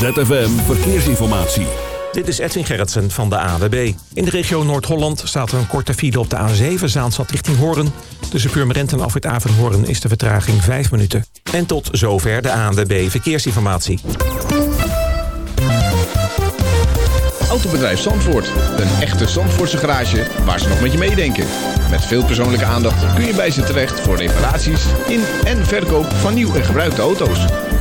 ZFM Verkeersinformatie. Dit is Edwin Gerritsen van de AWB. In de regio Noord-Holland staat er een korte file op de A7 Zaanstad richting Hoorn. Tussen Purmerend en Afrit Avenhoorn is de vertraging 5 minuten. En tot zover de ANWB Verkeersinformatie. Autobedrijf Zandvoort. Een echte Zandvoortse garage waar ze nog met je meedenken. Met veel persoonlijke aandacht kun je bij ze terecht voor reparaties in en verkoop van nieuw en gebruikte auto's.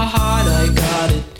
my heart, I got it.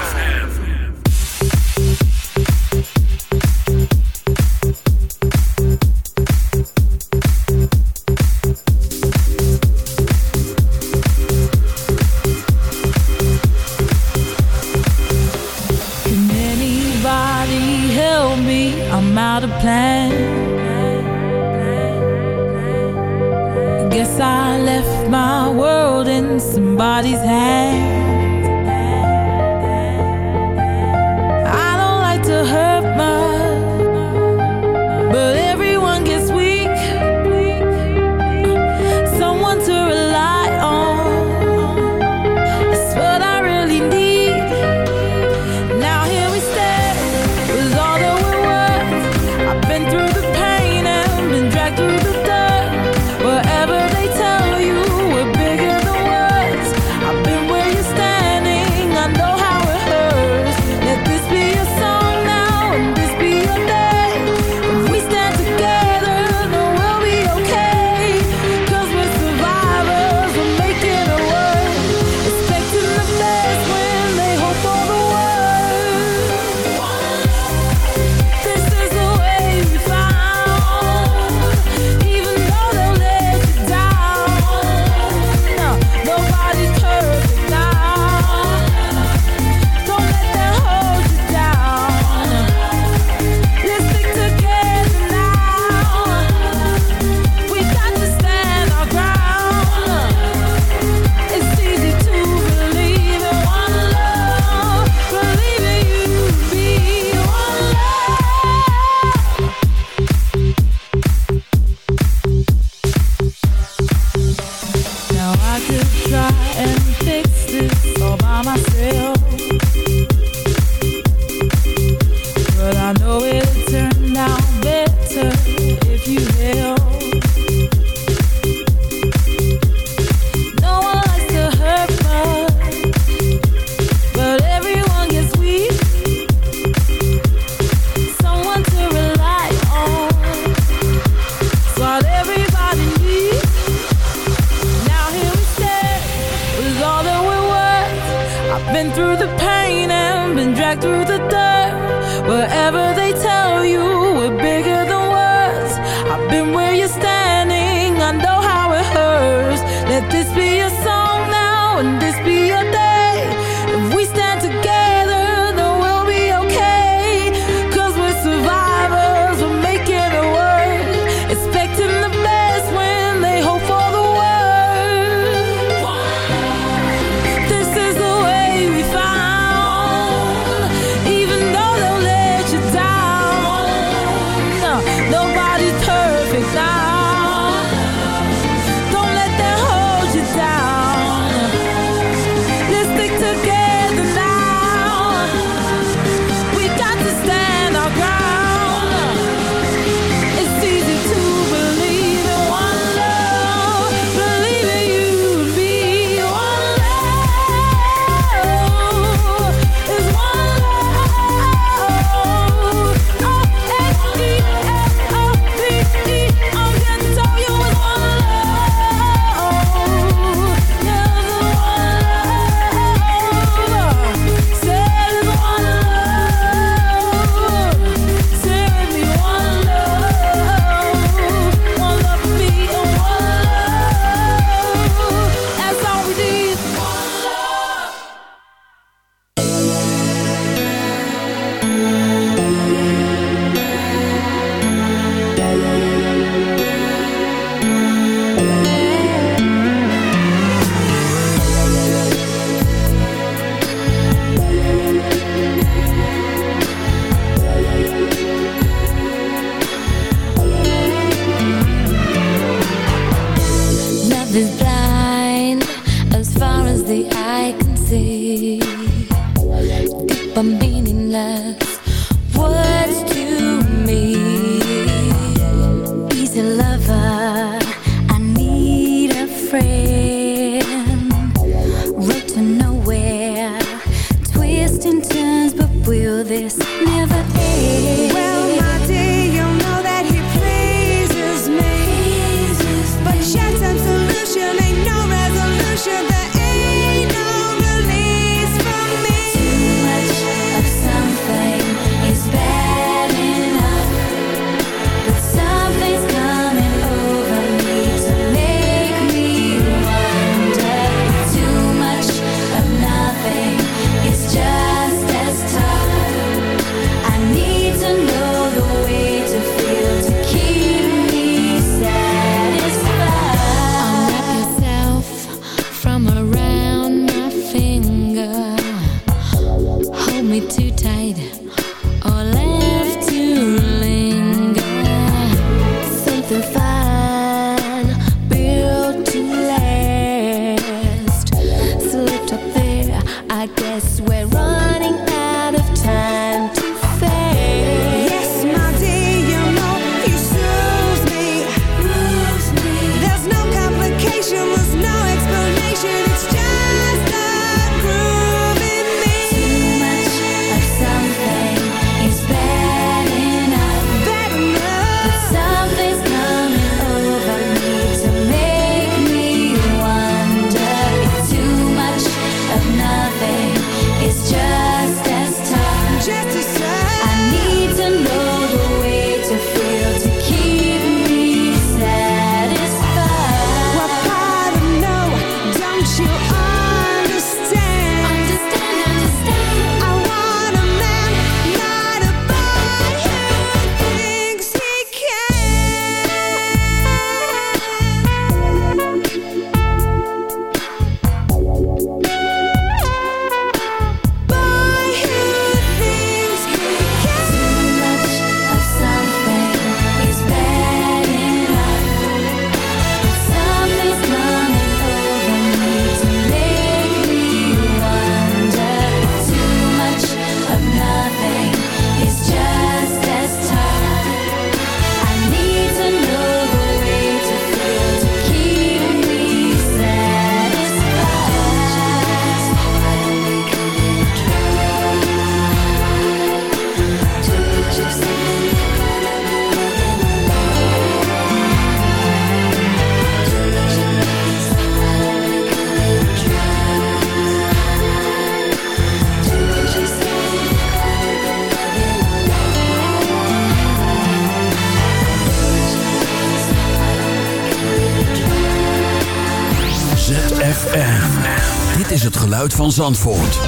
Zandvoort.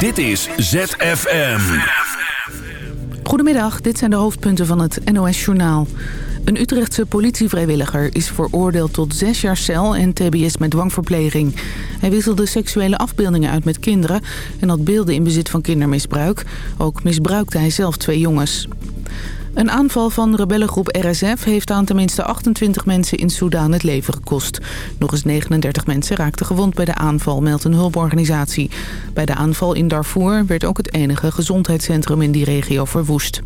Dit is ZFM. Goedemiddag, dit zijn de hoofdpunten van het NOS-journaal. Een Utrechtse politievrijwilliger is veroordeeld tot zes jaar cel en tbs met dwangverpleging. Hij wisselde seksuele afbeeldingen uit met kinderen en had beelden in bezit van kindermisbruik. Ook misbruikte hij zelf twee jongens. Een aanval van rebellengroep RSF heeft aan tenminste 28 mensen in Soedan het leven gekost. Nog eens 39 mensen raakten gewond bij de aanval, meldt een hulporganisatie. Bij de aanval in Darfur werd ook het enige gezondheidscentrum in die regio verwoest.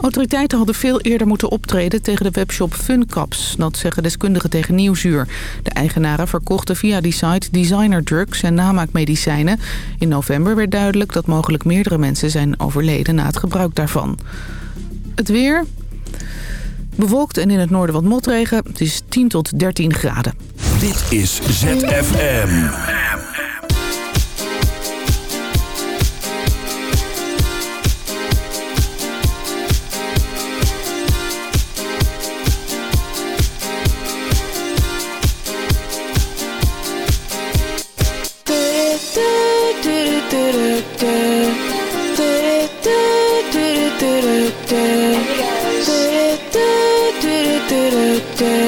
Autoriteiten hadden veel eerder moeten optreden tegen de webshop Funcaps. Dat zeggen deskundigen tegen Nieuwsuur. De eigenaren verkochten via die site designer drugs en namaakmedicijnen. In november werd duidelijk dat mogelijk meerdere mensen zijn overleden na het gebruik daarvan. Het weer... Bewolkt en in het noorden wat motregen. Het is 10 tot 13 graden. Dit is ZFM. day.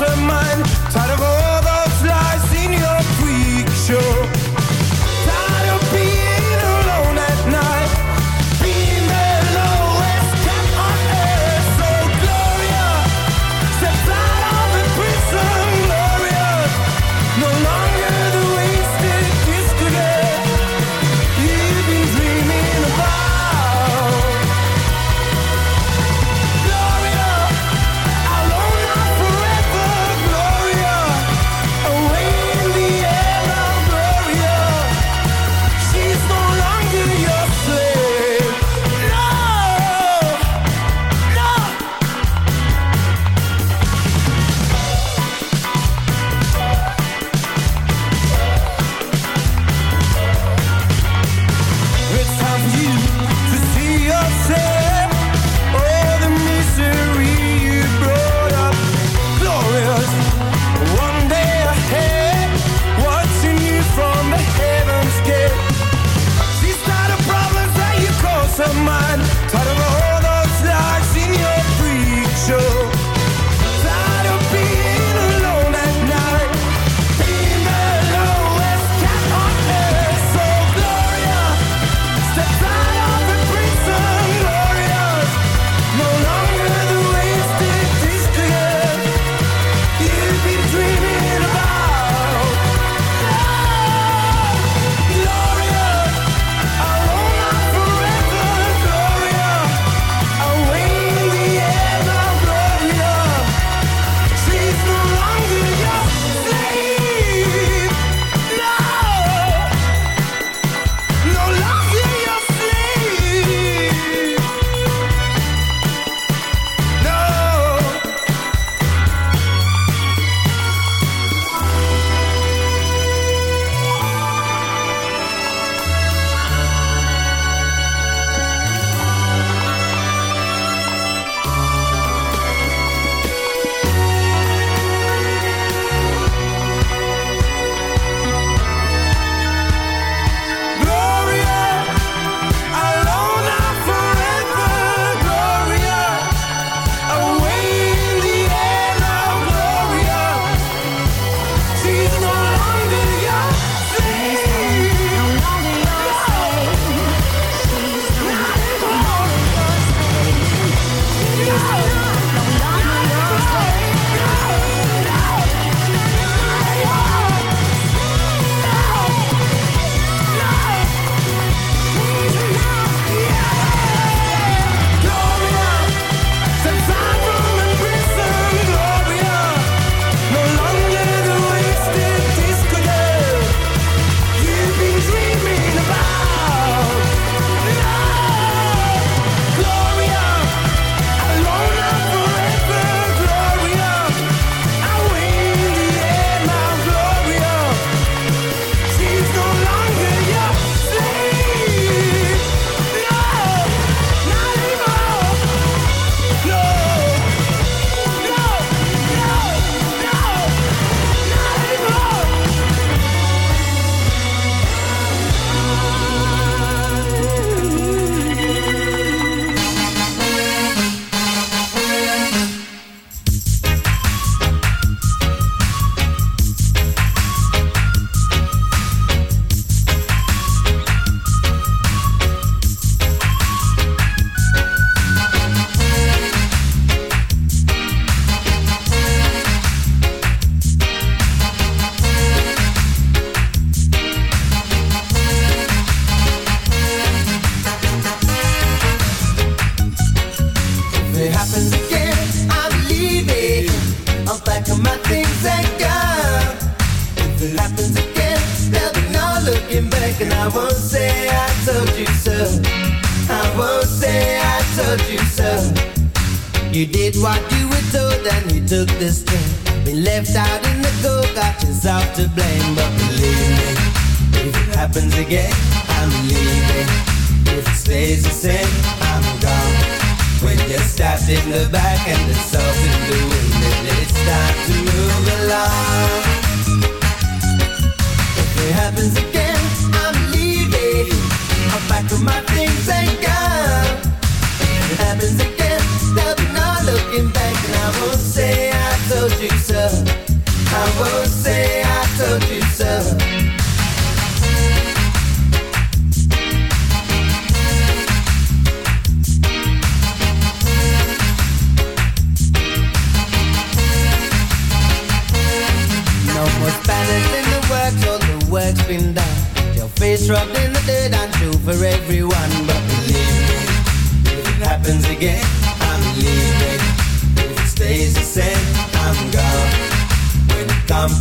mastermind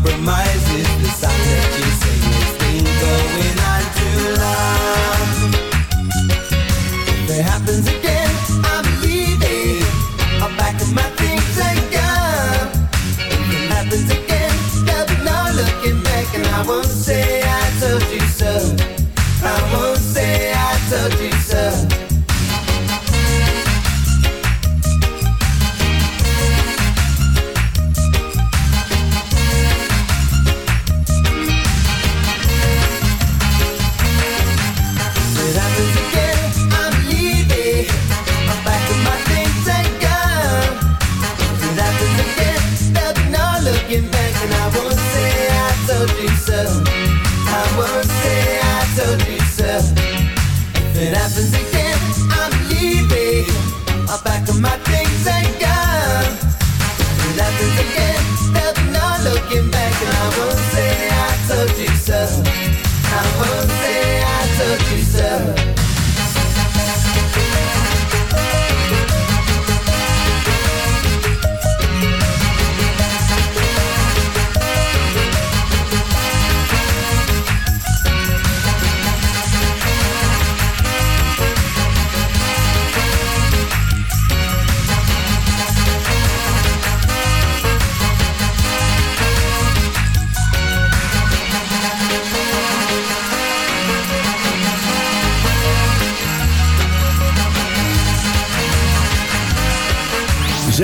compromises The song that you sing been going on too long. It happens again, I'm leaving I'll my things and it happens again, there'll be no looking back And I won't say I told you so.